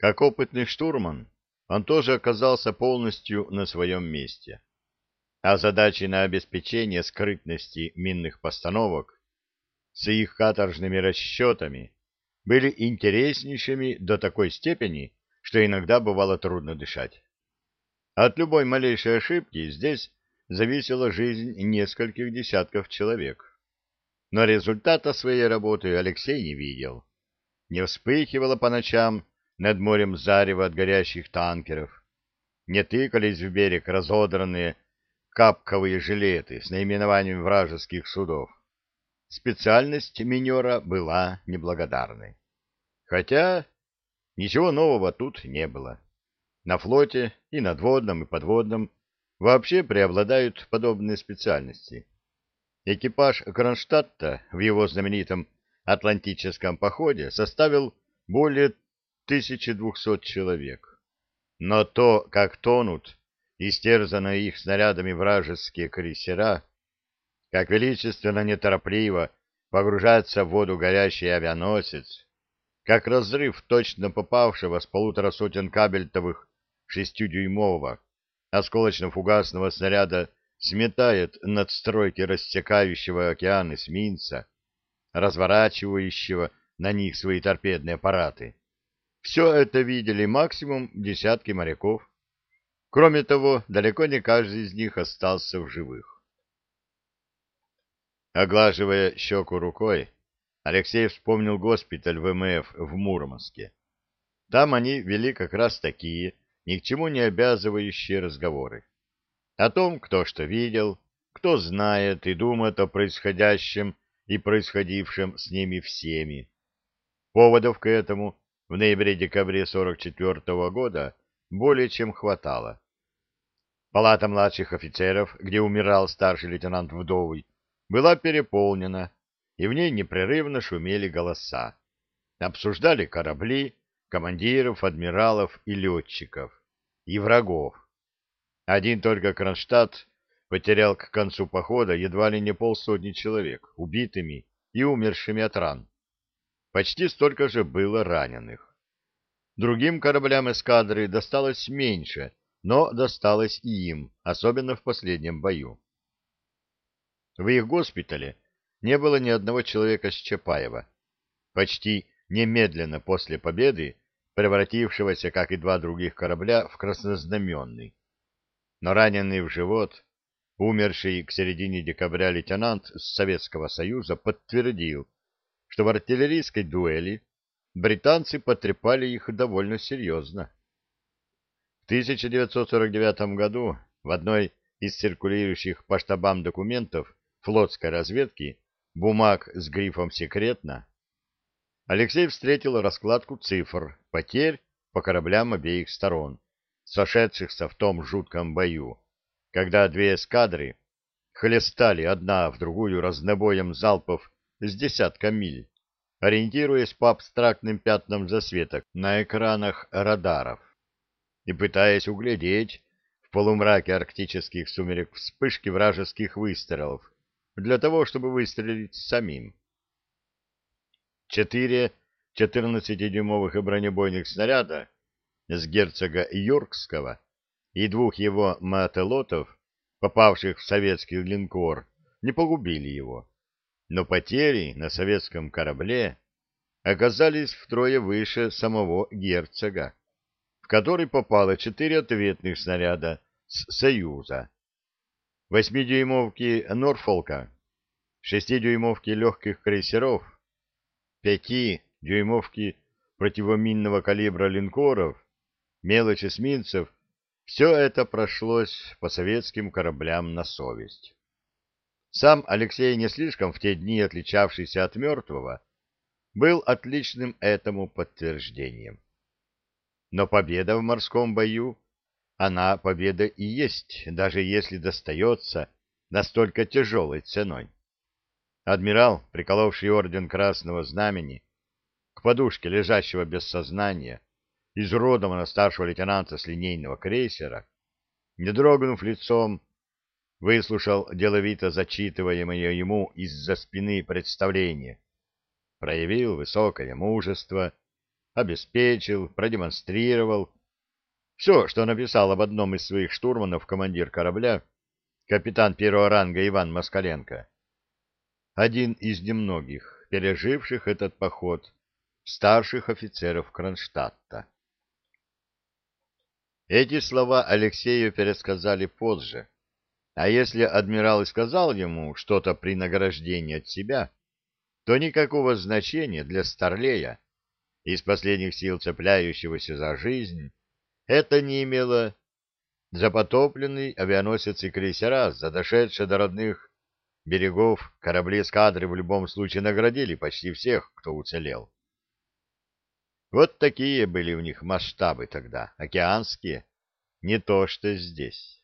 Как опытный штурман, он тоже оказался полностью на своем месте. А задачи на обеспечение скрытности минных постановок с их каторжными расчетами были интереснейшими до такой степени, что иногда бывало трудно дышать. От любой малейшей ошибки здесь зависела жизнь нескольких десятков человек. Но результата своей работы Алексей не видел. Не вспыхивало по ночам над морем зарево от горящих танкеров, не тыкались в берег разодранные капковые жилеты с наименованием вражеских судов. Специальность минера была неблагодарной. Хотя ничего нового тут не было. На флоте и надводном, и подводном вообще преобладают подобные специальности. Экипаж Кронштадта в его знаменитом Атлантическом походе составил более 1200 человек. Но то, как тонут истерзанные их снарядами вражеские крейсера, как величественно неторопливо погружается в воду горящий авианосец, как разрыв точно попавшего с полутора сотен кабельтовых шестидюймового осколочно-фугасного снаряда сметает надстройки рассекающего океан эсминца, разворачивающего на них свои торпедные аппараты. Все это видели максимум десятки моряков. Кроме того, далеко не каждый из них остался в живых. Оглаживая щеку рукой, Алексей вспомнил госпиталь ВМФ в Мурманске. Там они вели как раз такие, ни к чему не обязывающие разговоры. О том, кто что видел, кто знает и думает о происходящем и происходившем с ними всеми. Поводов к этому в ноябре-декабре 44 -го года более чем хватало. Палата младших офицеров, где умирал старший лейтенант Вдовый, была переполнена, и в ней непрерывно шумели голоса. Обсуждали корабли, командиров, адмиралов и летчиков, и врагов. Один только Кронштадт потерял к концу похода едва ли не полсотни человек, убитыми и умершими от ран. Почти столько же было раненых. Другим кораблям эскадры досталось меньше, но досталось и им, особенно в последнем бою. В их госпитале не было ни одного человека с Чапаева. Почти немедленно после победы, превратившегося, как и два других корабля, в краснознаменный. Но раненый в живот, умерший к середине декабря лейтенант с Советского Союза подтвердил, что в артиллерийской дуэли британцы потрепали их довольно серьезно. В 1949 году в одной из циркулирующих по штабам документов флотской разведки бумаг с грифом «Секретно», Алексей встретил раскладку цифр потерь по кораблям обеих сторон, сошедшихся в том жутком бою, когда две эскадры хлестали одна в другую разнобоем залпов с десятка миль, ориентируясь по абстрактным пятнам засветок на экранах радаров и пытаясь углядеть в полумраке арктических сумерек вспышки вражеских выстрелов для того, чтобы выстрелить самим. Четыре 14-дюймовых бронебойных снаряда с герцога Йоркского и двух его мателотов, попавших в советский линкор, не погубили его но потери на советском корабле оказались втрое выше самого герцога, в который попало четыре ответных снаряда с «Союза». Восьмидюймовки «Норфолка», шестидюймовки легких крейсеров, пяти-дюймовки противоминного калибра линкоров, мелочь эсминцев — все это прошлось по советским кораблям на совесть. Сам Алексей, не слишком в те дни отличавшийся от мертвого, был отличным этому подтверждением. Но победа в морском бою, она победа и есть, даже если достается настолько тяжелой ценой. Адмирал, приколовший орден Красного Знамени к подушке лежащего без сознания, изуродованного старшего лейтенанта с линейного крейсера, не дрогнув лицом, выслушал деловито зачитываемое ему из-за спины представление, проявил высокое мужество обеспечил, продемонстрировал. Все, что написал об одном из своих штурманов командир корабля, капитан первого ранга Иван Москаленко. Один из немногих, переживших этот поход, старших офицеров Кронштадта. Эти слова Алексею пересказали позже. А если адмирал и сказал ему что-то при награждении от себя, то никакого значения для Старлея, из последних сил цепляющегося за жизнь, это не имело запотопленный авианосец и крейсера, задошедшие до родных берегов, корабли эскадры в любом случае наградили почти всех, кто уцелел. Вот такие были у них масштабы тогда, океанские, не то что здесь.